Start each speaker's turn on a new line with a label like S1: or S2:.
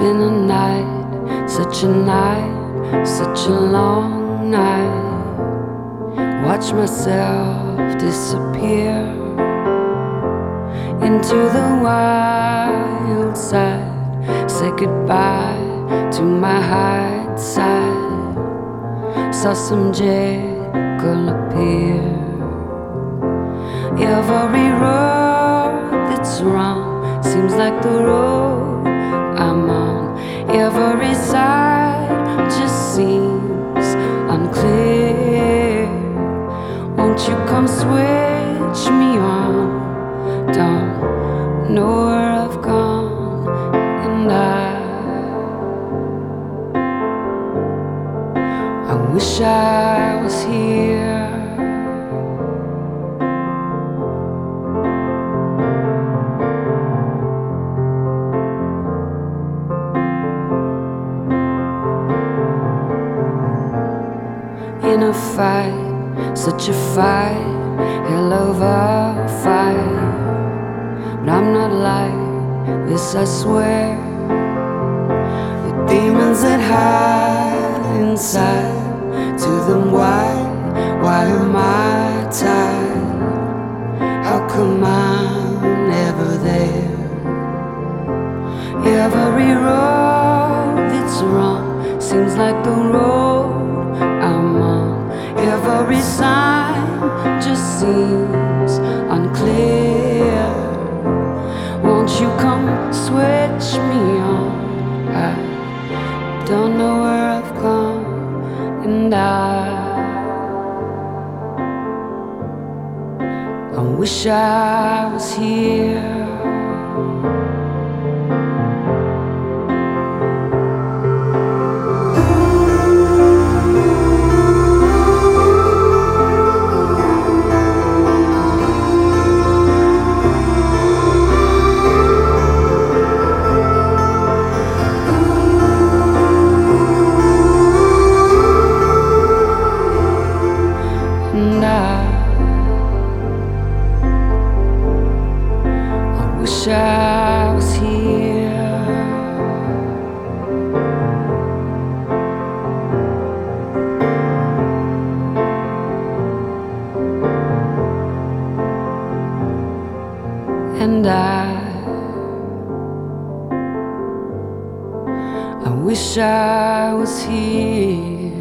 S1: Been a night, such a night, such a long night. Watch myself disappear into the wild side. Say goodbye to my hide side. Saw some Jekyll appear. Every road that's wrong seems like the road. Every side just seems unclear. Won't you come switch me on? Don't know where I've gone, and I. I wish I was here. In a fight, such a fight, hell of a fight. But I'm not like this, I swear. The demons that hide inside, to them, why, why am I tied? How come I'm never there? Every road that's wrong seems like the road seems unclear. Won't you come switch me on? I don't know where I've gone, and I. I wish I was here. And I, I wish I was here. And I, I wish I was here.